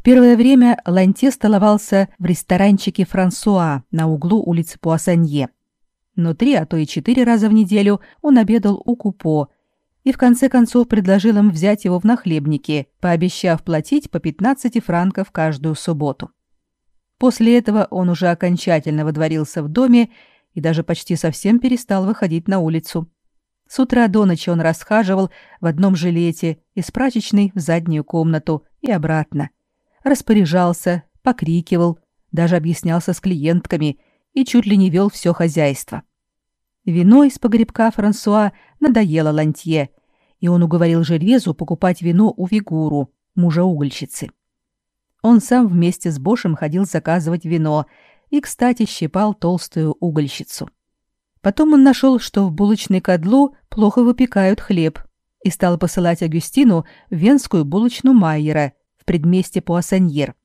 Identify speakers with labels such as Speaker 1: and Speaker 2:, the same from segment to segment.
Speaker 1: В первое время Ланте столовался в ресторанчике «Франсуа» на углу улицы Пуассанье. Но три, а то и четыре раза в неделю он обедал у Купо и в конце концов предложил им взять его в нахлебники, пообещав платить по 15 франков каждую субботу. После этого он уже окончательно водворился в доме и даже почти совсем перестал выходить на улицу. С утра до ночи он расхаживал в одном жилете из прачечной в заднюю комнату и обратно – распоряжался, покрикивал, даже объяснялся с клиентками и чуть ли не вел все хозяйство. Вино из погребка Франсуа надоело Лантье, и он уговорил Жервезу покупать вино у Вигуру, мужа угольщицы. Он сам вместе с Бошем ходил заказывать вино и, кстати, щипал толстую угольщицу. Потом он нашел, что в булочной кадлу плохо выпекают хлеб, и стал посылать Агюстину в венскую булочную Майера – в предместе Пуассаньер.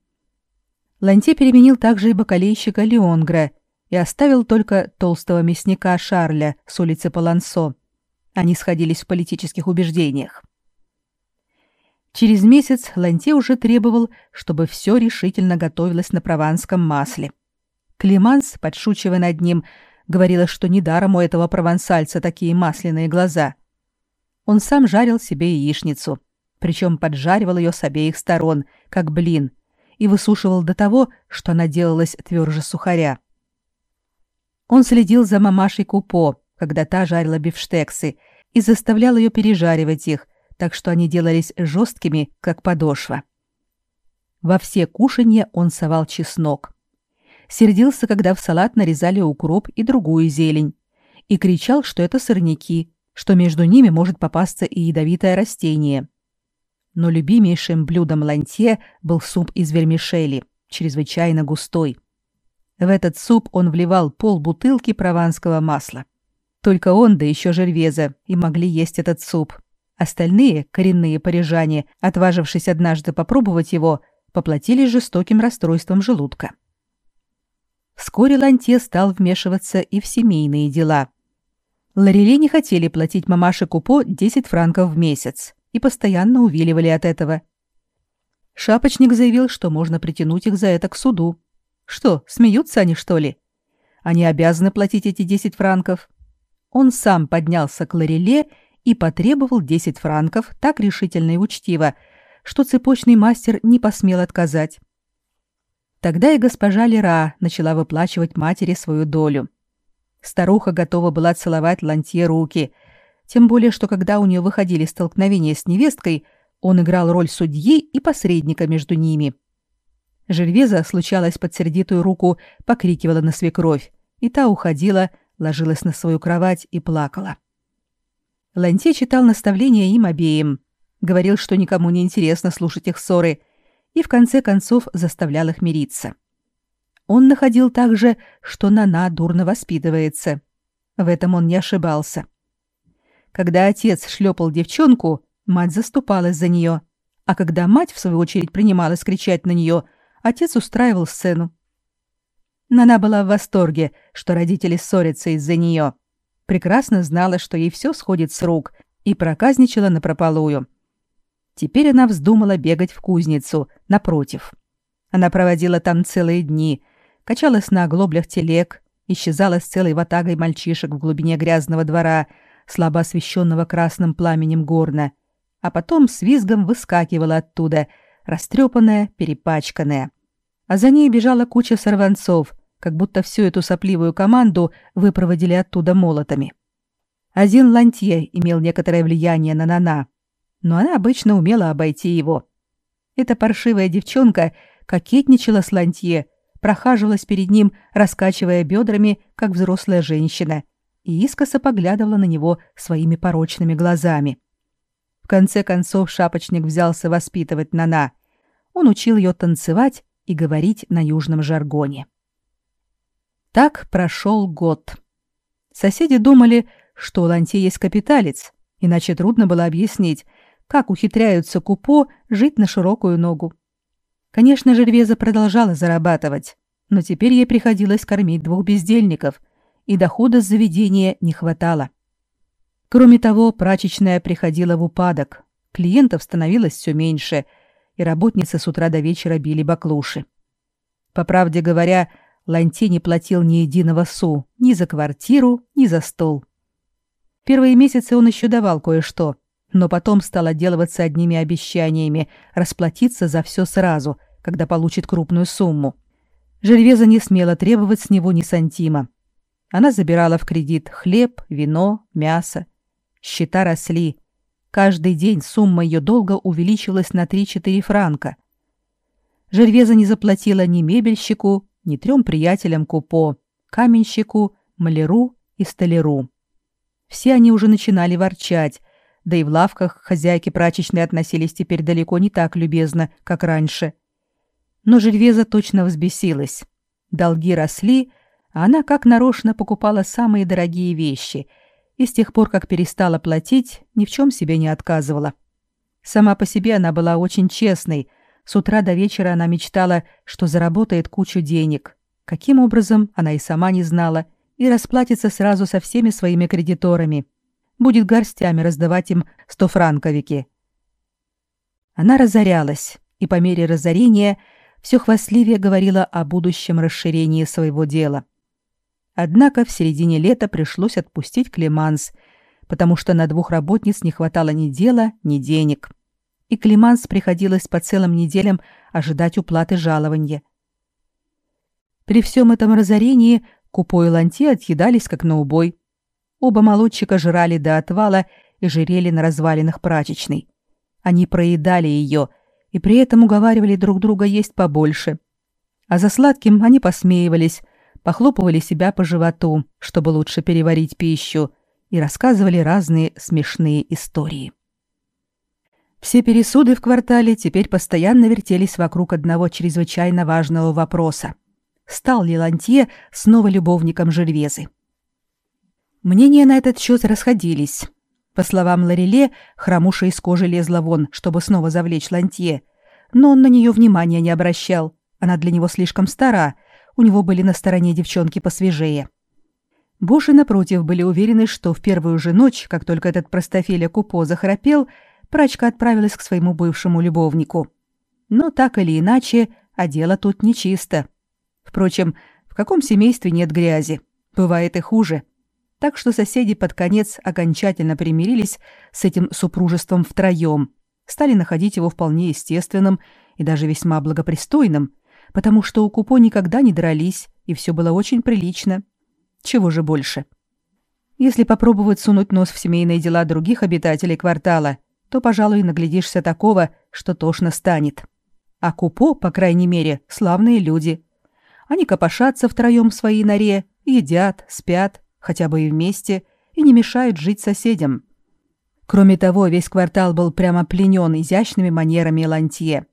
Speaker 1: Ланте переменил также и бакалейщика Леонгра и оставил только толстого мясника Шарля с улицы Палансо. Они сходились в политических убеждениях. Через месяц Ланте уже требовал, чтобы все решительно готовилось на прованском масле. Климанс, подшучивая над ним, говорила, что недаром у этого провансальца такие масляные глаза. Он сам жарил себе яичницу, причем поджаривал ее с обеих сторон, как блин, и высушивал до того, что она делалась тверже сухаря. Он следил за мамашей Купо, когда та жарила бифштексы, и заставлял ее пережаривать их, так что они делались жесткими, как подошва. Во все кушанья он совал чеснок. Сердился, когда в салат нарезали укроп и другую зелень, и кричал, что это сорняки, что между ними может попасться и ядовитое растение но любимейшим блюдом Лантье был суп из вермишели, чрезвычайно густой. В этот суп он вливал пол бутылки прованского масла. Только он, да еще Жервеза, и могли есть этот суп. Остальные, коренные парижане, отважившись однажды попробовать его, поплатились жестоким расстройством желудка. Вскоре Лантье стал вмешиваться и в семейные дела. Лореле не хотели платить мамаше Купо 10 франков в месяц, и постоянно увиливали от этого. Шапочник заявил, что можно притянуть их за это к суду. Что, смеются они, что ли? Они обязаны платить эти 10 франков. Он сам поднялся к Лореле и потребовал 10 франков так решительно и учтиво, что цепочный мастер не посмел отказать. Тогда и госпожа Лера начала выплачивать матери свою долю. Старуха готова была целовать Лантье руки — тем более, что когда у нее выходили столкновения с невесткой, он играл роль судьи и посредника между ними. Жильвеза, случалось под сердитую руку, покрикивала на свекровь, и та уходила, ложилась на свою кровать и плакала. Ланте читал наставления им обеим, говорил, что никому не интересно слушать их ссоры, и в конце концов заставлял их мириться. Он находил также, что Нана дурно воспитывается. В этом он не ошибался. Когда отец шлепал девчонку, мать заступалась за нее, а когда мать, в свою очередь, принималась кричать на нее, отец устраивал сцену. Нана была в восторге, что родители ссорятся из-за нее. Прекрасно знала, что ей все сходит с рук, и проказничала напропалую. Теперь она вздумала бегать в кузницу, напротив. Она проводила там целые дни, качалась на оглоблях телег, исчезала с целой ватагой мальчишек в глубине грязного двора — слабо освещенного красным пламенем горна, а потом с визгом выскакивала оттуда, растрепанная, перепачканная. А за ней бежала куча сорванцов, как будто всю эту сопливую команду выпроводили оттуда молотами. Один Лантье имел некоторое влияние на Нана, но она обычно умела обойти его. Эта паршивая девчонка кокетничала с Лантье, прохаживалась перед ним, раскачивая бедрами, как взрослая женщина — и искоса поглядывала на него своими порочными глазами. В конце концов шапочник взялся воспитывать Нана. Он учил ее танцевать и говорить на южном жаргоне. Так прошел год. Соседи думали, что у Ланти есть капиталец, иначе трудно было объяснить, как ухитряются Купо жить на широкую ногу. Конечно, Жервеза продолжала зарабатывать, но теперь ей приходилось кормить двух бездельников — и дохода с заведения не хватало. Кроме того, прачечная приходила в упадок, клиентов становилось все меньше, и работницы с утра до вечера били баклуши. По правде говоря, Ланти не платил ни единого су ни за квартиру, ни за стол. Первые месяцы он еще давал кое-что, но потом стал отделываться одними обещаниями расплатиться за все сразу, когда получит крупную сумму. Жервеза не смела требовать с него ни сантима. Она забирала в кредит хлеб, вино, мясо. Счета росли. Каждый день сумма ее долга увеличилась на 3-4 франка. Жервеза не заплатила ни мебельщику, ни трем приятелям Купо, каменщику, маляру и столяру. Все они уже начинали ворчать, да и в лавках хозяйки прачечной относились теперь далеко не так любезно, как раньше. Но Жервеза точно взбесилась. Долги росли, она как нарочно покупала самые дорогие вещи и с тех пор, как перестала платить, ни в чем себе не отказывала. Сама по себе она была очень честной. С утра до вечера она мечтала, что заработает кучу денег. Каким образом, она и сама не знала, и расплатится сразу со всеми своими кредиторами. Будет горстями раздавать им стофранковики. Она разорялась, и по мере разорения все хвастливее говорила о будущем расширении своего дела. Однако в середине лета пришлось отпустить Клеманс, потому что на двух работниц не хватало ни дела, ни денег. И Клеманс приходилось по целым неделям ожидать уплаты жалования. При всем этом разорении Купо и Ланти отъедались как на убой. Оба молодчика жрали до отвала и жирели на развалинах прачечной. Они проедали ее и при этом уговаривали друг друга есть побольше. А за сладким они посмеивались, похлопывали себя по животу, чтобы лучше переварить пищу, и рассказывали разные смешные истории. Все пересуды в квартале теперь постоянно вертелись вокруг одного чрезвычайно важного вопроса — стал ли Лантье снова любовником Жервезы. Мнения на этот счет расходились. По словам Лореле, хромуша из кожи лезла вон, чтобы снова завлечь Лантье, но он на нее внимания не обращал. Она для него слишком стара, у него были на стороне девчонки посвежее. Боши, напротив, были уверены, что в первую же ночь, как только этот простофеля Купо захрапел, прачка отправилась к своему бывшему любовнику. Но так или иначе, а дело тут нечисто. Впрочем, в каком семействе нет грязи? Бывает и хуже. Так что соседи под конец окончательно примирились с этим супружеством втроем, стали находить его вполне естественным и даже весьма благопристойным, потому что у Купо никогда не дрались, и все было очень прилично. Чего же больше? Если попробовать сунуть нос в семейные дела других обитателей квартала, то, пожалуй, наглядишься такого, что тошно станет. А Купо, по крайней мере, славные люди. Они копошатся втроем в своей норе, едят, спят, хотя бы и вместе, и не мешают жить соседям. Кроме того, весь квартал был прямо пленен изящными манерами Лантье.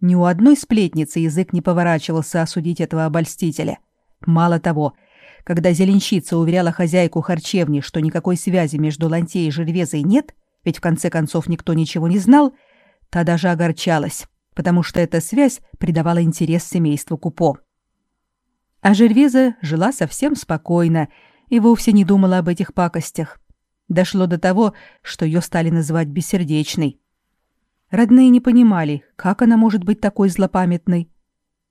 Speaker 1: Ни у одной сплетницы язык не поворачивался осудить этого обольстителя. Мало того, когда зеленщица уверяла хозяйку харчевни, что никакой связи между Лантье и Жервезой нет, ведь в конце концов никто ничего не знал, та даже огорчалась, потому что эта связь придавала интерес семейству Купо. А Жервеза жила совсем спокойно и вовсе не думала об этих пакостях. Дошло до того, что ее стали называть бессердечной. Родные не понимали, как она может быть такой злопамятной.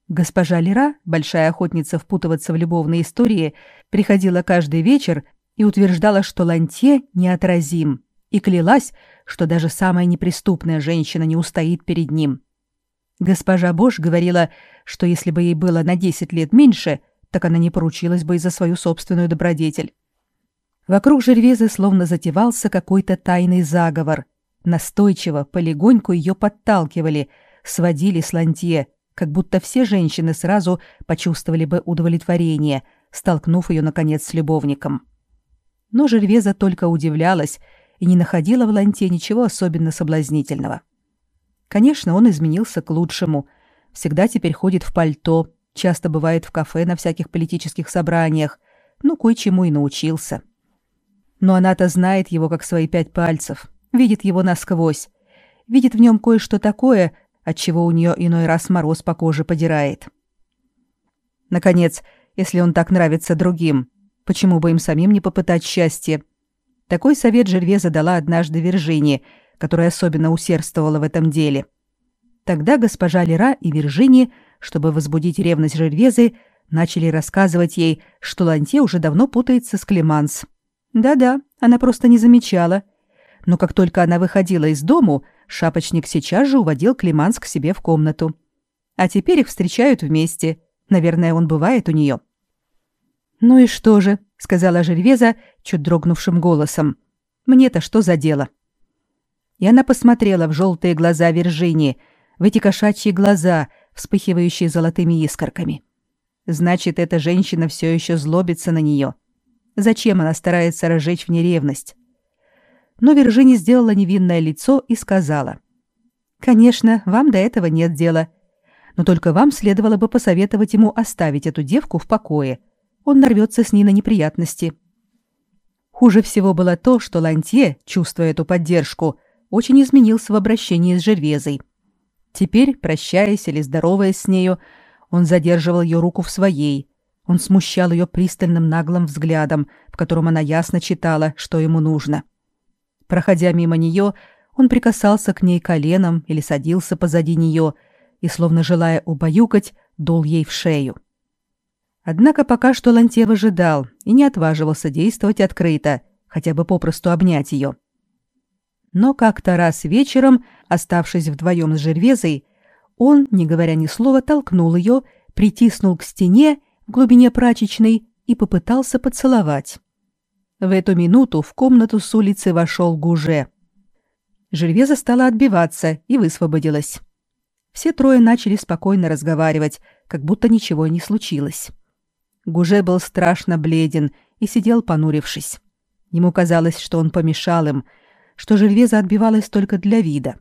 Speaker 1: Госпожа Лера, большая охотница впутываться в любовные истории, приходила каждый вечер и утверждала, что Лантье неотразим, и клялась, что даже самая неприступная женщина не устоит перед ним. Госпожа Бош говорила, что если бы ей было на 10 лет меньше, так она не поручилась бы и за свою собственную добродетель. Вокруг Жервезы словно затевался какой-то тайный заговор. Настойчиво, полегоньку ее подталкивали, сводили с лантье, как будто все женщины сразу почувствовали бы удовлетворение, столкнув ее, наконец, с любовником. Но Жервеза только удивлялась и не находила в ланте ничего особенно соблазнительного. Конечно, он изменился к лучшему. Всегда теперь ходит в пальто, часто бывает в кафе на всяких политических собраниях, ну, кое-чему и научился. Но она-то знает его как свои пять пальцев, видит его насквозь, видит в нем кое-что такое, от чего у нее иной раз мороз по коже подирает. Наконец, если он так нравится другим, почему бы им самим не попытать счастье? Такой совет Жерве задала однажды Виржиния, которая особенно усердствовала в этом деле. Тогда госпожа Лера и Виржини, чтобы возбудить ревность Жервезы, начали рассказывать ей, что Ланте уже давно путается с Клеманс. Да-да, она просто не замечала. Но как только она выходила из дому, шапочник сейчас же уводил Клеманс к себе в комнату. А теперь их встречают вместе. Наверное, он бывает у нее. «Ну и что же?» — сказала Жервеза чуть дрогнувшим голосом. «Мне-то что за дело?» И она посмотрела в желтые глаза Виржини, в эти кошачьи глаза, вспыхивающие золотыми искорками. Значит, эта женщина все еще злобится на нее. Зачем она старается разжечь в ней ревность? Но Виржини сделала невинное лицо и сказала. «Конечно, вам до этого нет дела но только вам следовало бы посоветовать ему оставить эту девку в покое. Он нарвется с ней на неприятности. Хуже всего было то, что Лантье, чувствуя эту поддержку, очень изменился в обращении с Жервезой. Теперь, прощаясь или здороваясь с нею, он задерживал ее руку в своей. Он смущал ее пристальным наглым взглядом, в котором она ясно читала, что ему нужно. Проходя мимо нее, он прикасался к ней коленом или садился позади нее – и, словно желая убаюкать, дул ей в шею. Однако пока что Ланте выжидал и не отваживался действовать открыто, хотя бы попросту обнять ее. Но как-то раз вечером, оставшись вдвоем с Жервезой, он, не говоря ни слова, толкнул ее, притиснул к стене в глубине прачечной и попытался поцеловать. В эту минуту в комнату с улицы вошел Гуже. Жервеза стала отбиваться и высвободилась. Все трое начали спокойно разговаривать, как будто ничего не случилось. Гуже был страшно бледен и сидел понурившись. Ему казалось, что он помешал им, что Жильвеза отбивалась только для вида.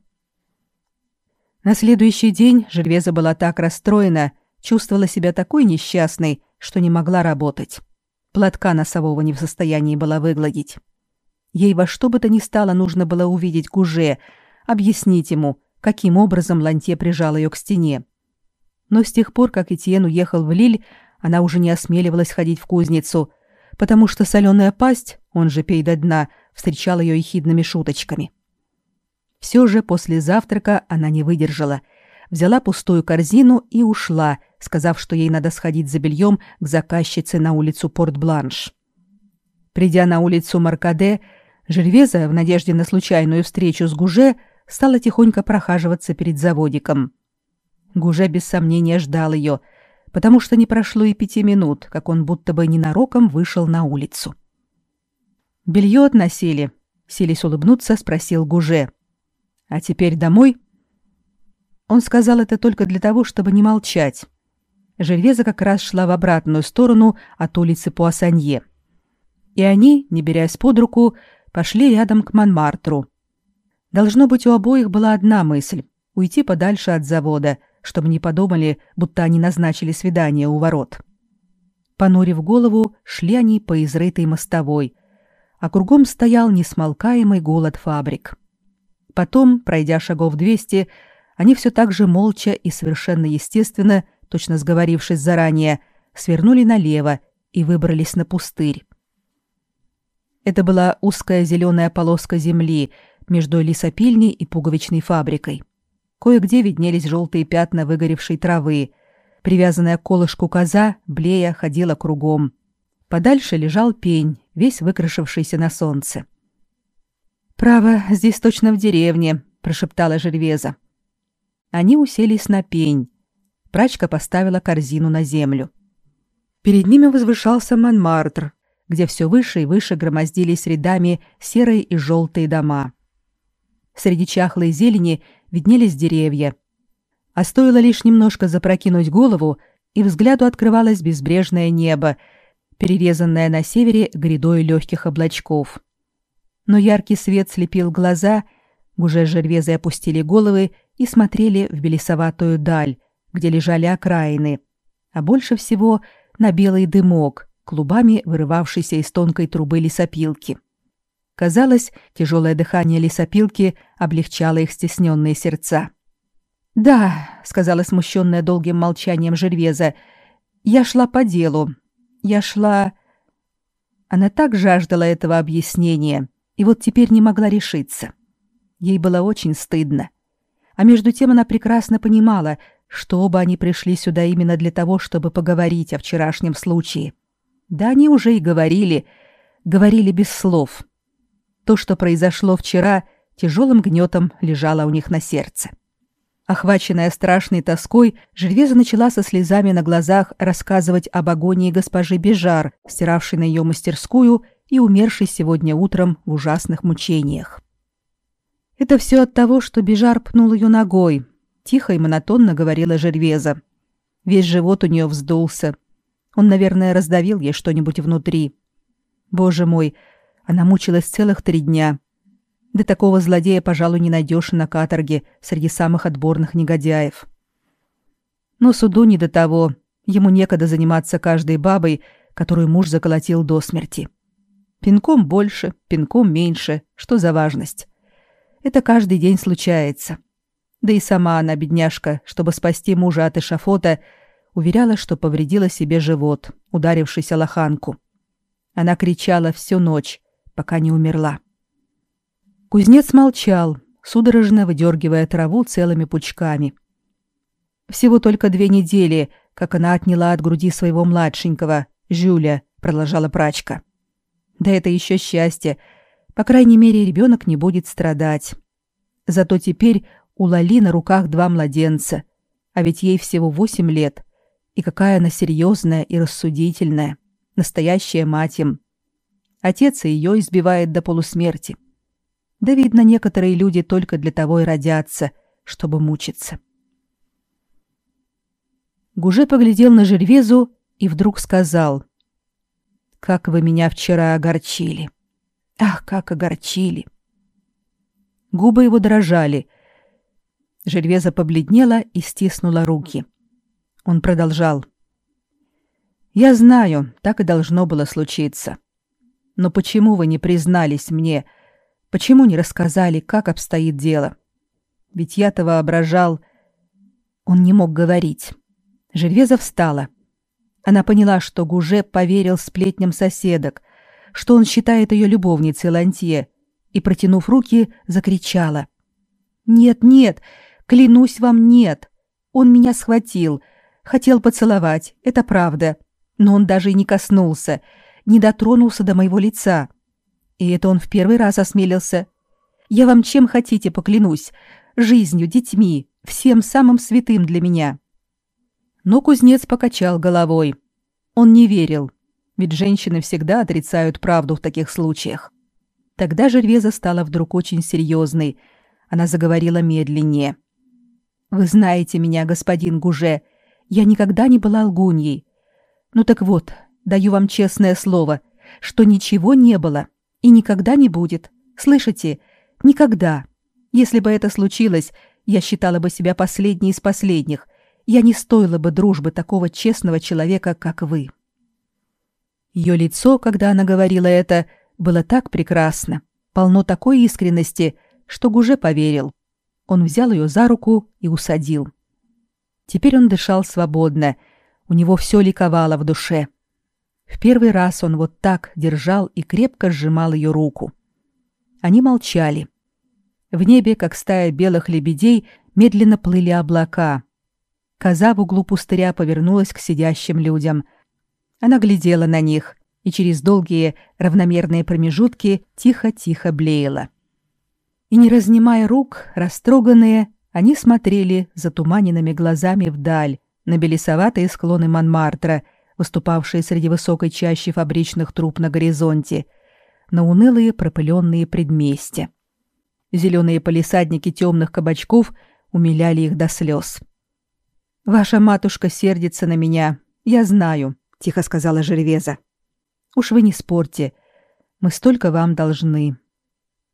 Speaker 1: На следующий день Жильвеза была так расстроена, чувствовала себя такой несчастной, что не могла работать. Платка носового не в состоянии была выгладить. Ей во что бы то ни стало нужно было увидеть Гуже, объяснить ему, каким образом Ланте прижал ее к стене. Но с тех пор, как Этьен уехал в Лиль, она уже не осмеливалась ходить в кузницу, потому что соленая пасть, он же пей до дна, встречал ее ехидными шуточками. Все же после завтрака она не выдержала, взяла пустую корзину и ушла, сказав, что ей надо сходить за бельем к заказчице на улицу Порт-Бланш. Придя на улицу Маркаде, Жервеза, в надежде на случайную встречу с Гуже, стала тихонько прохаживаться перед заводиком. Гуже без сомнения ждал ее, потому что не прошло и пяти минут, как он будто бы ненароком вышел на улицу. «Белье относили?» — селись улыбнуться, спросил Гуже. «А теперь домой?» Он сказал это только для того, чтобы не молчать. Жервеза как раз шла в обратную сторону от улицы Пуассанье. И они, не берясь под руку, пошли рядом к Монмартру, Должно быть, у обоих была одна мысль — уйти подальше от завода, чтобы не подумали, будто они назначили свидание у ворот. Понурив голову, шли они по изрытой мостовой, а кругом стоял несмолкаемый голод фабрик. Потом, пройдя шагов двести, они все так же молча и совершенно естественно, точно сговорившись заранее, свернули налево и выбрались на пустырь. Это была узкая зеленая полоска земли, между лесопильней и пуговичной фабрикой. Кое-где виднелись желтые пятна выгоревшей травы. Привязанная к колышку коза, блея, ходила кругом. Подальше лежал пень, весь выкрашившийся на солнце. «Право, здесь точно в деревне», — прошептала Жервеза. Они уселись на пень. Прачка поставила корзину на землю. Перед ними возвышался Монмартр, где все выше и выше громоздились рядами серые и желтые дома. Среди чахлой зелени виднелись деревья. А стоило лишь немножко запрокинуть голову, и взгляду открывалось безбрежное небо, перерезанное на севере грядой легких облачков. Но яркий свет слепил глаза, уже жервезы опустили головы и смотрели в белесоватую даль, где лежали окраины, а больше всего на белый дымок, клубами вырывавшийся из тонкой трубы лесопилки. Казалось, тяжелое дыхание лесопилки облегчало их стесненные сердца. «Да», — сказала смущенная долгим молчанием Жервеза, — «я шла по делу. Я шла...» Она так жаждала этого объяснения, и вот теперь не могла решиться. Ей было очень стыдно. А между тем она прекрасно понимала, что оба они пришли сюда именно для того, чтобы поговорить о вчерашнем случае. Да они уже и говорили, говорили без слов. То, что произошло вчера, тяжелым гнетом лежало у них на сердце. Охваченная страшной тоской, Жервеза начала со слезами на глазах рассказывать об агонии госпожи Бежар, стиравшей на ее мастерскую и умершей сегодня утром в ужасных мучениях. «Это все от того, что Бежар пнул ее ногой», — тихо и монотонно говорила Жервеза. Весь живот у нее вздулся. Он, наверное, раздавил ей что-нибудь внутри. Боже мой, она мучилась целых три дня. Да такого злодея, пожалуй, не найдешь на каторге среди самых отборных негодяев. Но суду не до того. Ему некогда заниматься каждой бабой, которую муж заколотил до смерти. Пинком больше, пинком меньше. Что за важность? Это каждый день случается. Да и сама она, бедняжка, чтобы спасти мужа от эшафота, уверяла, что повредила себе живот, ударившись о лоханку. Она кричала всю ночь, пока не умерла. Кузнец молчал, судорожно выдергивая траву целыми пучками. Всего только две недели, как она отняла от груди своего младшенького, Жюля, продолжала прачка. Да это еще счастье. По крайней мере, ребенок не будет страдать. Зато теперь у Лали на руках два младенца, а ведь ей всего восемь лет. И какая она серьезная и рассудительная, настоящая мать им. Отец ее избивает до полусмерти. — да, видно, некоторые люди только для того и родятся, чтобы мучиться. Гуже поглядел на Жервезу и вдруг сказал. «Как вы меня вчера огорчили! Ах, как огорчили!» Губы его дрожали. Жервеза побледнела и стиснула руки. Он продолжал. «Я знаю, так и должно было случиться. Но почему вы не признались мне, — Почему не рассказали, как обстоит дело? Ведь я-то воображал... Он не мог говорить. Жервеза встала. Она поняла, что Гуже поверил сплетням соседок, что он считает ее любовницей Лантье, и, протянув руки, закричала. «Нет, нет, клянусь вам, нет. Он меня схватил, хотел поцеловать, это правда, но он даже и не коснулся, не дотронулся до моего лица. И это он в первый раз осмелился. Я вам чем хотите поклянусь, жизнью, детьми, всем самым святым для меня. Но кузнец покачал головой. Он не верил, ведь женщины всегда отрицают правду в таких случаях. Тогда Жервеза стала вдруг очень серьезной. Она заговорила медленнее. «Вы знаете меня, господин Гуже. Я никогда не была лгуньей. Ну так вот, даю вам честное слово, что ничего не было. И никогда не будет. Слышите? Никогда. Если бы это случилось, я считала бы себя последней из последних. Я не стоила бы дружбы такого честного человека, как вы. Ее лицо, когда она говорила это, было так прекрасно, полно такой искренности, что Гуже поверил. Он взял ее за руку и усадил. Теперь он дышал свободно, у него все ликовало в душе. В первый раз он вот так держал и крепко сжимал ее руку. Они молчали. В небе, как стая белых лебедей, медленно плыли облака. Коза в углу пустыря повернулась к сидящим людям. Она глядела на них и через долгие равномерные промежутки тихо-тихо блеяла. И не разнимая рук, растроганные, они смотрели затуманенными глазами вдаль, на белесоватые склоны Монмартра — выступавшие среди высокой чащи фабричных труб на горизонте, на унылые пропыленные предместья. Зеленые полисадники темных кабачков умиляли их до слез. «Ваша матушка сердится на меня, я знаю», — тихо сказала Жервеза. «Уж вы не спорьте, мы столько вам должны».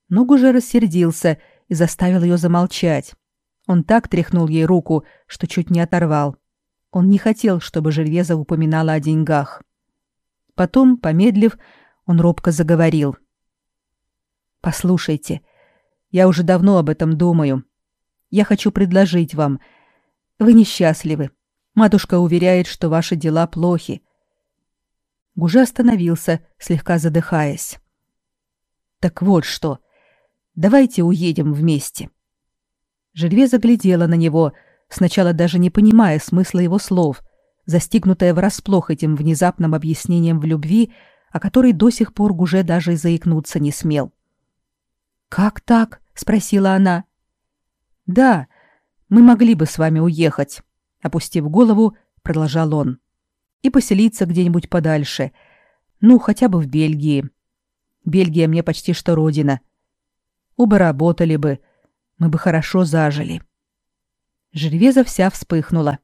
Speaker 1: Но уже рассердился и заставил ее замолчать. Он так тряхнул ей руку, что чуть не оторвал. Он не хотел, чтобы Жервеза упоминала о деньгах. Потом, помедлив, он робко заговорил. «Послушайте, я уже давно об этом думаю. Я хочу предложить вам. Вы несчастливы. Матушка уверяет, что ваши дела плохи». Гуже остановился, слегка задыхаясь. «Так вот что. Давайте уедем вместе». Жильве заглядела на него, сначала даже не понимая смысла его слов, застигнутая врасплох этим внезапным объяснением в любви, о которой до сих пор уже даже и заикнуться не смел. «Как так?» — спросила она. «Да, мы могли бы с вами уехать», — опустив голову, продолжал он, «и поселиться где-нибудь подальше, ну, хотя бы в Бельгии. Бельгия мне почти что родина. Оба работали бы, мы бы хорошо зажили». Жервеза вся вспыхнула.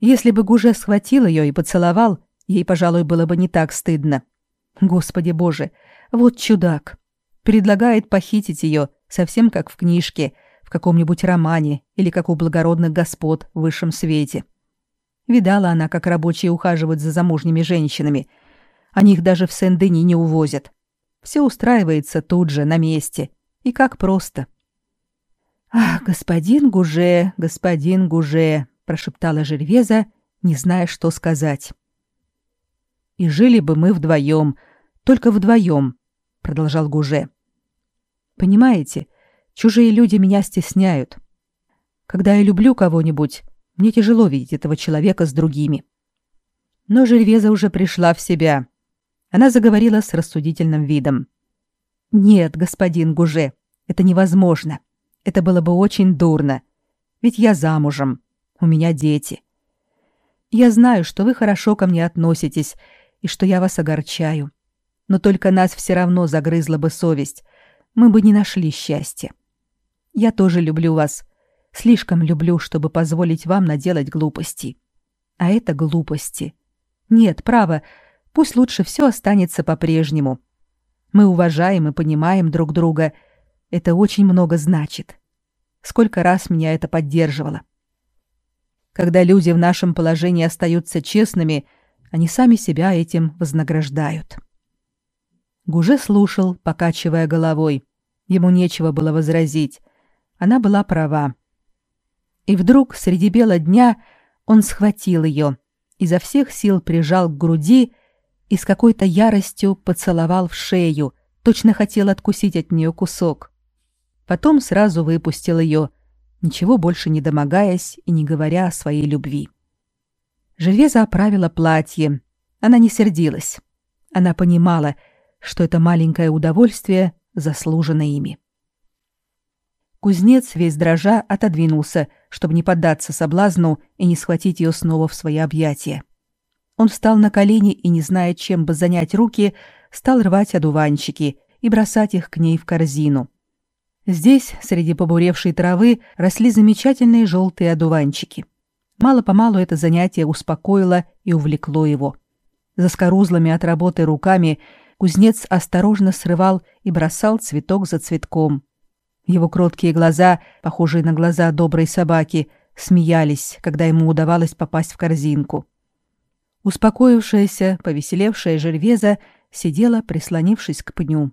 Speaker 1: Если бы Гуже схватил ее и поцеловал, ей, пожалуй, было бы не так стыдно. Господи боже, вот чудак. Предлагает похитить ее, совсем как в книжке, в каком-нибудь романе или как у благородных господ в высшем свете. Видала она, как рабочие ухаживают за замужними женщинами. Они их даже в Сен-Дени не увозят. Все устраивается тут же, на месте. И как просто. «Ах, господин Гуже, господин Гуже!» прошептала Жервеза, не зная, что сказать. И жили бы мы вдвоем, только вдвоем, продолжал Гуже. Понимаете, чужие люди меня стесняют. Когда я люблю кого-нибудь, мне тяжело видеть этого человека с другими. Но Жервеза уже пришла в себя. Она заговорила с рассудительным видом. «Нет, господин Гуже, это невозможно. Это было бы очень дурно. Ведь я замужем. У меня дети. Я знаю, что вы хорошо ко мне относитесь и что я вас огорчаю. Но только нас все равно загрызла бы совесть. Мы бы не нашли счастья. Я тоже люблю вас. Слишком люблю, чтобы позволить вам наделать глупости. А это глупости. Нет, право, пусть лучше все останется по-прежнему. Мы уважаем и понимаем друг друга. Это очень много значит. Сколько раз меня это поддерживало. — когда люди в нашем положении остаются честными, они сами себя этим вознаграждают. Гуже слушал, покачивая головой. Ему нечего было возразить. Она была права. И вдруг среди бела дня он схватил ее, изо всех сил прижал к груди и с какой-то яростью поцеловал в шею, точно хотел откусить от нее кусок. Потом сразу выпустил ее — ничего больше не домогаясь и не говоря о своей любви. Железа оправила платье. Она не сердилась. Она понимала, что это маленькое удовольствие заслужено ими. Кузнец весь дрожа отодвинулся, чтобы не поддаться соблазну и не схватить ее снова в свои объятия. Он встал на колени и, не зная, чем бы занять руки, стал рвать одуванчики и бросать их к ней в корзину. Здесь, среди побуревшей травы, росли замечательные желтые одуванчики. Мало-помалу это занятие успокоило и увлекло его. За скорузлыми от работы руками кузнец осторожно срывал и бросал цветок за цветком. Его кроткие глаза, похожие на глаза доброй собаки, смеялись, когда ему удавалось попасть в корзинку. Успокоившаяся, повеселевшая жервеза сидела, прислонившись к пню.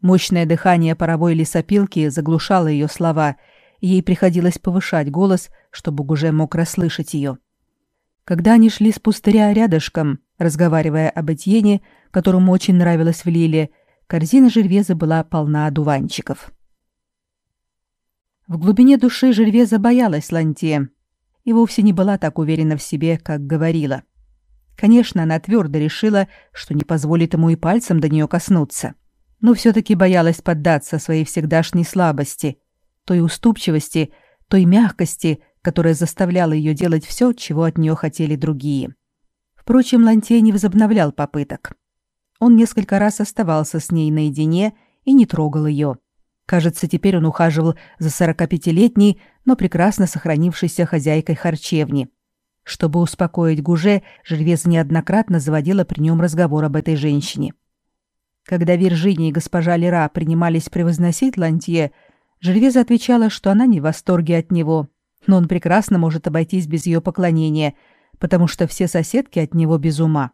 Speaker 1: Мощное дыхание паровой лесопилки заглушало ее слова, и ей приходилось повышать голос, чтобы уже мог расслышать ее. Когда они шли с пустыря рядышком, разговаривая об Этьене, которому очень нравилось в Лиле, корзина Жервеза была полна одуванчиков. В глубине души Жервеза боялась Ланте и вовсе не была так уверена в себе, как говорила. Конечно, она твердо решила, что не позволит ему и пальцем до нее коснуться но все-таки боялась поддаться своей всегдашней слабости, той уступчивости, той мягкости, которая заставляла ее делать все, чего от нее хотели другие. Впрочем, Лантей не возобновлял попыток. Он несколько раз оставался с ней наедине и не трогал ее. Кажется, теперь он ухаживал за 45-летней, но прекрасно сохранившейся хозяйкой харчевни. Чтобы успокоить Гуже, Жервез неоднократно заводила при нем разговор об этой женщине. Когда Виржиния и госпожа Лера принимались превозносить Лантье, Жервеза отвечала, что она не в восторге от него, но он прекрасно может обойтись без ее поклонения, потому что все соседки от него без ума.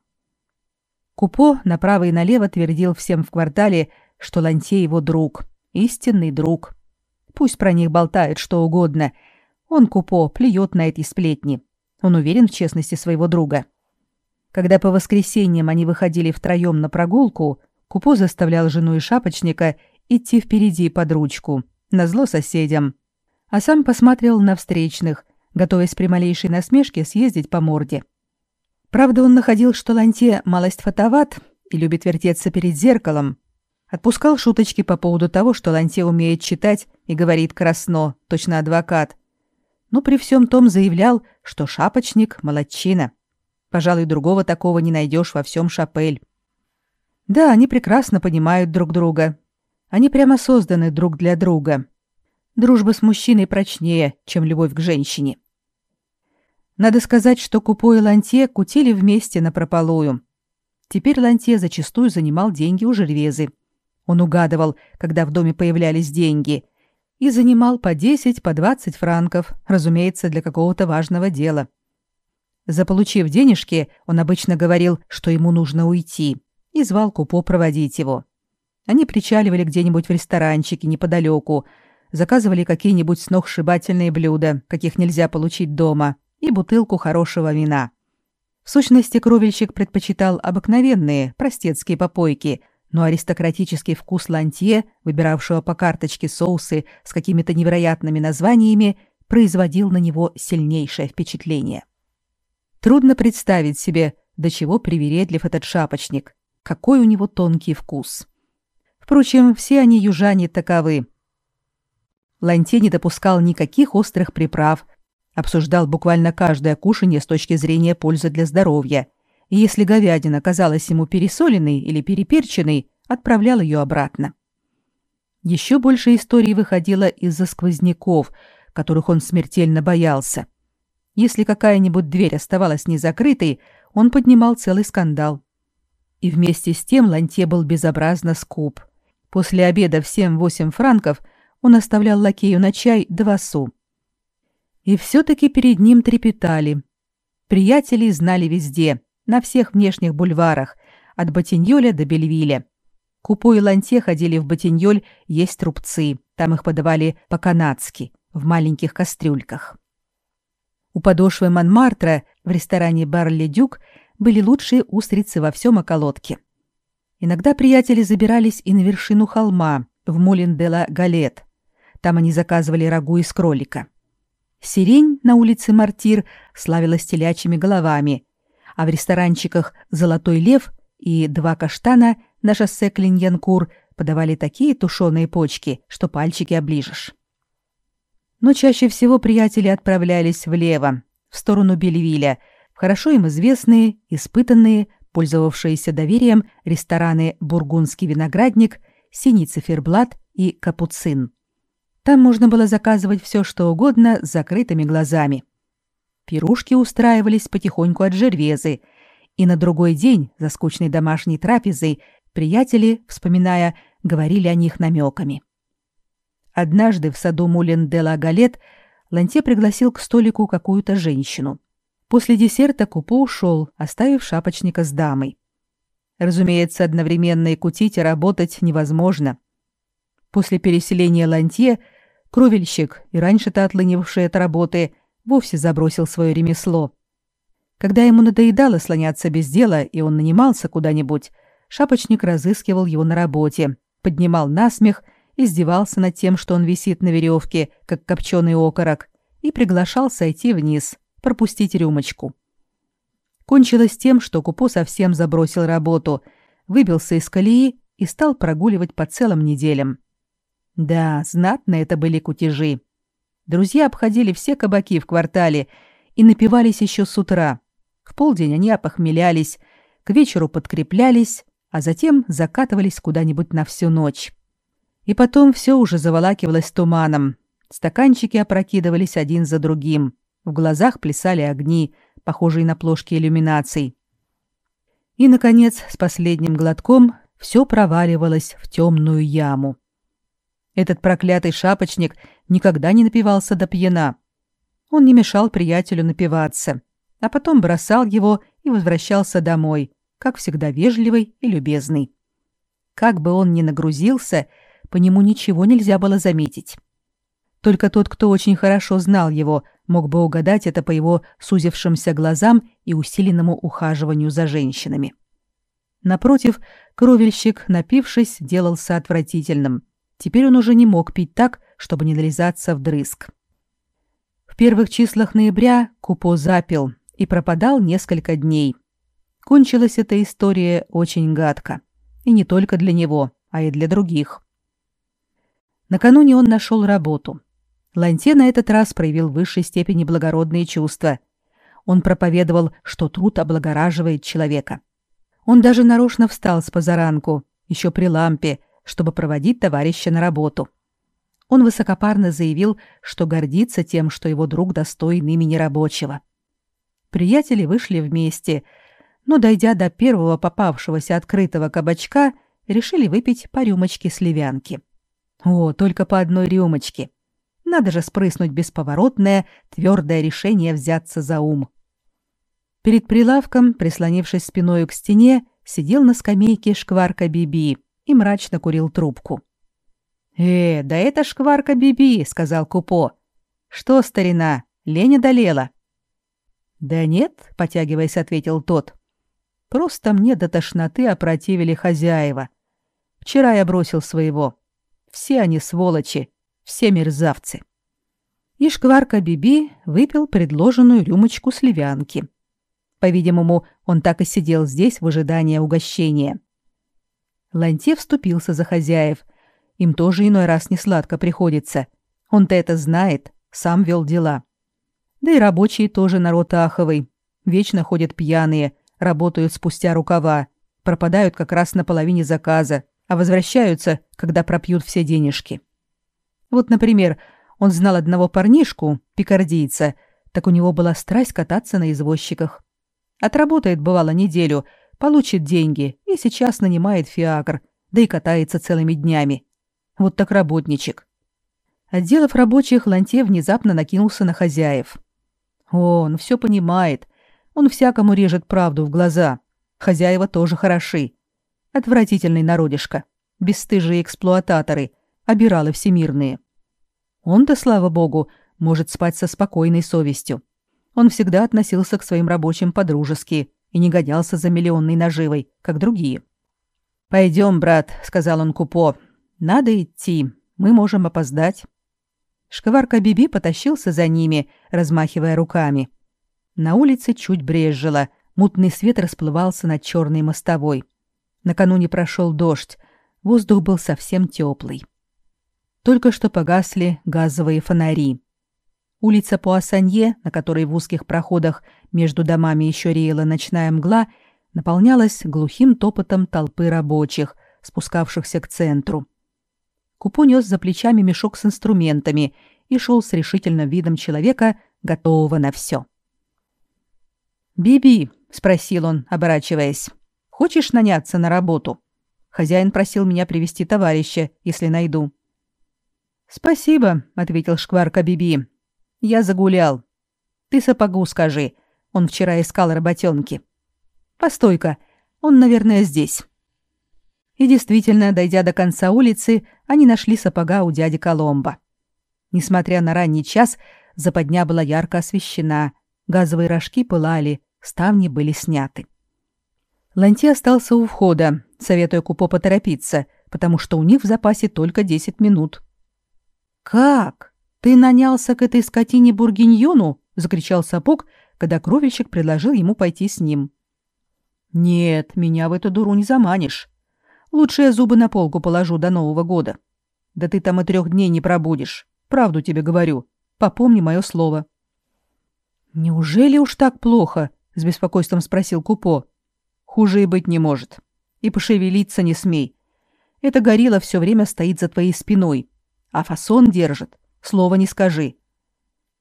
Speaker 1: Купо направо и налево твердил всем в квартале, что Лантье его друг, истинный друг. Пусть про них болтают что угодно. Он, Купо, плюет на эти сплетни. Он уверен в честности своего друга. Когда по воскресеньям они выходили втроем на прогулку, Купо заставлял жену и шапочника идти впереди под ручку, назло соседям. а сам посмотрел на встречных, готовясь при малейшей насмешке съездить по морде. Правда, он находил, что Ланте малость фотоват и любит вертеться перед зеркалом. Отпускал шуточки по поводу того, что Ланте умеет читать и говорит красно, точно адвокат. Но при всем том заявлял, что шапочник – молодчина. Пожалуй, другого такого не найдешь во всем Шапель. Да, они прекрасно понимают друг друга. Они прямо созданы друг для друга. Дружба с мужчиной прочнее, чем любовь к женщине. Надо сказать, что Купо и Ланте кутили вместе на прополую. Теперь Ланте зачастую занимал деньги у Жервезы. Он угадывал, когда в доме появлялись деньги, и занимал по 10, по 20 франков, разумеется, для какого-то важного дела. Заполучив денежки, он обычно говорил, что ему нужно уйти, и звал Купо проводить его. Они причаливали где-нибудь в ресторанчике неподалеку, заказывали какие-нибудь сногсшибательные блюда, каких нельзя получить дома, и бутылку хорошего вина. В сущности, кровельщик предпочитал обыкновенные, простецкие попойки, но аристократический вкус лантье, выбиравшего по карточке соусы с какими-то невероятными названиями, производил на него сильнейшее впечатление. Трудно представить себе, до чего привередлив этот шапочник, какой у него тонкий вкус. Впрочем, все они южане таковы. Ланте не допускал никаких острых приправ, обсуждал буквально каждое кушанье с точки зрения пользы для здоровья, и если говядина казалась ему пересоленной или переперченной, отправлял ее обратно. Еще больше историй выходило из-за сквозняков, которых он смертельно боялся. Если какая-нибудь дверь оставалась незакрытой, он поднимал целый скандал. И вместе с тем Ланте был безобразно скуп. После обеда в 7-8 франков он оставлял лакею на чай два су. И все-таки перед ним трепетали. Приятелей знали везде, на всех внешних бульварах, от Ботиньоля до Бельвиля. Купо и Ланте ходили в Ботиньоль есть трубцы, там их подавали по-канадски, в маленьких кастрюльках. У подошвы Монмартра в ресторане «Барли Дюк» были лучшие устрицы во всем околотке. Иногда приятели забирались и на вершину холма, в Мулин-де-ла-Галет. Там они заказывали рагу из кролика. Сирень на улице Мартир славилась телячьими головами, а в ресторанчиках «Золотой лев» и «Два каштана» на шоссе Клиньянкур подавали такие тушеные почки, что пальчики оближешь. Но чаще всего приятели отправлялись влево, в сторону Бельвиля, в хорошо им известные, испытанные, пользовавшиеся доверием рестораны «Бургундский виноградник», «Синий циферблат» и «Капуцин». Там можно было заказывать все, что угодно с закрытыми глазами. Пирушки устраивались потихоньку от жервезы, и на другой день, за скучной домашней трапезой, приятели, вспоминая, говорили о них намеками. Однажды в саду Мулен-де-ла-Галет Ланте пригласил к столику какую-то женщину. После десерта Купо ушел, оставив шапочника с дамой. Разумеется, одновременно и кутить, и работать невозможно. После переселения Лантье кровельщик, и раньше-то отлынивший от работы, вовсе забросил свое ремесло. Когда ему надоедало слоняться без дела, и он нанимался куда-нибудь, шапочник разыскивал его на работе, поднимал насмех, издевался над тем, что он висит на веревке, как копченый окорок, и приглашал сойти вниз, пропустить рюмочку. Кончилось тем, что Купо совсем забросил работу, выбился из колеи и стал прогуливать по целым неделям. Да, знатно это были кутежи. Друзья обходили все кабаки в квартале и напивались еще с утра. В полдень они опохмелялись, к вечеру подкреплялись, а затем закатывались куда-нибудь на всю ночь. И потом все уже заволакивалось туманом. Стаканчики опрокидывались один за другим. В глазах плясали огни, похожие на плошки иллюминаций. И, наконец, с последним глотком все проваливалось в темную яму. Этот проклятый шапочник никогда не напивался до пьяна. Он не мешал приятелю напиваться, а потом бросал его и возвращался домой, как всегда вежливый и любезный. Как бы он ни нагрузился, по нему ничего нельзя было заметить. Только тот, кто очень хорошо знал его, мог бы угадать это по его сузившимся глазам и усиленному ухаживанию за женщинами. Напротив, кровельщик, напившись, делался отвратительным. Теперь он уже не мог пить так, чтобы не нализаться вдрызг. В первых числах ноября Купо запил и пропадал несколько дней. Кончилась эта история очень гадко. И не только для него, а и для других. Накануне он нашел работу. Ланте на этот раз проявил в высшей степени благородные чувства. Он проповедовал, что труд облагораживает человека. Он даже нарочно встал с позаранку, еще при лампе, чтобы проводить товарища на работу. Он высокопарно заявил, что гордится тем, что его друг достоин имени рабочего. Приятели вышли вместе, но, дойдя до первого попавшегося открытого кабачка, решили выпить по рюмочке сливянки. О, только по одной рюмочке. Надо же спрыснуть бесповоротное, твердое решение взяться за ум. Перед прилавком, прислонившись спиной к стене, сидел на скамейке шкварка Биби и мрачно курил трубку. «Э, да это шкварка Биби», — сказал Купо. «Что, старина, лень одолела?» «Да нет», — потягиваясь, ответил тот. «Просто мне до тошноты опротивили хозяева. Вчера я бросил своего. Все они сволочи, все мерзавцы». И шкварка Биби выпил предложенную рюмочку сливянки. По-видимому, он так и сидел здесь в ожидании угощения. Ланте вступился за хозяев. Им тоже иной раз не сладко приходится. Он-то это знает, сам вел дела. Да и рабочие тоже народ аховый. Вечно ходят пьяные, работают спустя рукава, пропадают как раз на половине заказа, а возвращаются, когда пропьют все денежки. Вот, например, он знал одного парнишку, пикардийца, так у него была страсть кататься на извозчиках. Отработает, бывало, неделю, получит деньги и сейчас нанимает фиакр, да и катается целыми днями. Вот так работничек. Отделав рабочих, Ланте внезапно накинулся на хозяев. О, он все понимает. Он всякому режет правду в глаза. Хозяева тоже хороши. Отвратительный народишко. Бесстыжие эксплуататоры. Обиралы всемирные. Он-то, слава богу, может спать со спокойной совестью. Он всегда относился к своим рабочим по-дружески и не годялся за миллионной наживой, как другие. «Пойдем, брат», — сказал он Купо. «Надо идти. Мы можем опоздать». Шкварка Биби потащился за ними, размахивая руками. На улице чуть брезжило, мутный свет расплывался над черной мостовой. Накануне прошел дождь, воздух был совсем теплый. Только что погасли газовые фонари. Улица Пуассанье, на которой в узких проходах между домами еще реяла ночная мгла, наполнялась глухим топотом толпы рабочих, спускавшихся к центру. Купо нес за плечами мешок с инструментами и шел с решительным видом человека, готового на все. «Биби», — спросил он, оборачиваясь, — «хочешь наняться на работу? Хозяин просил меня привести товарища, если найду». «Спасибо», — ответил шкварка Биби. «Я загулял. Ты сапогу скажи. Он вчера искал работенки. Постой-ка, он, наверное, здесь». И действительно, дойдя до конца улицы, они нашли сапога у дяди Коломбо. Несмотря на ранний час, западня была ярко освещена, газовые рожки пылали, ставни были сняты. Ланти остался у входа, советуя Купо поторопиться, потому что у них в запасе только 10 минут. «Как? Ты нанялся к этой скотине Бургиньону?» — закричал сапог, когда кровельщик предложил ему пойти с ним. «Нет, меня в эту дуру не заманишь. Лучше я зубы на полку положу до Нового года. Да ты там и трех дней не пробудешь. Правду тебе говорю. Попомни мое слово». «Неужели уж так плохо?» — с беспокойством спросил Купо. «Хуже и быть не может. И пошевелиться не смей. Эта горилла все время стоит за твоей спиной, а фасон держит. Слова не скажи.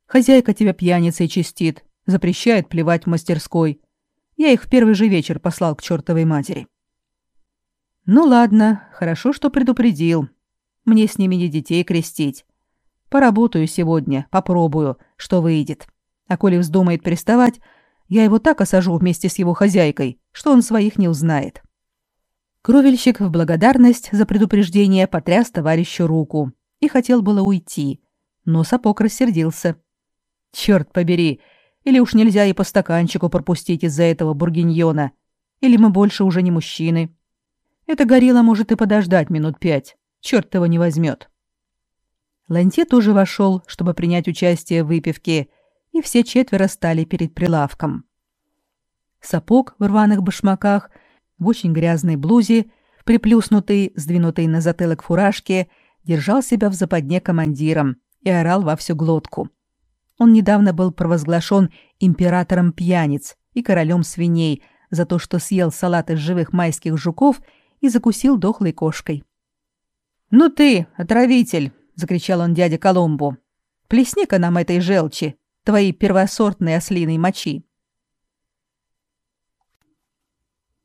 Speaker 1: Хозяйка тебя пьяницей чистит, запрещает плевать в мастерской. Я их в первый же вечер послал к чертовой матери». Ну ладно, хорошо, что предупредил. Мне с ними не детей крестить. Поработаю сегодня, попробую, что выйдет. А коли вздумает приставать, я его так осажу вместе с его хозяйкой, что он своих не узнает. Кровельщик в благодарность за предупреждение потряс товарищу руку и хотел было уйти, но сапог рассердился. Черт побери, или уж нельзя и по стаканчику пропустить из-за этого бургиньона, или мы больше уже не мужчины. Эта горилла может и подождать минут пять. Черт его не возьмет. Ланте тоже вошел, чтобы принять участие в выпивке, и все четверо стали перед прилавком. Сапог в рваных башмаках, в очень грязной блузе, приплюснутый, сдвинутый на затылок фуражке, держал себя в западне командиром и орал во всю глотку. Он недавно был провозглашен императором пьяниц и королем свиней за то, что съел салат из живых майских жуков и закусил дохлой кошкой. «Ну ты, отравитель!» — закричал он дяде Коломбу. «Плесни-ка нам этой желчи, твоей первосортной ослиной мочи!»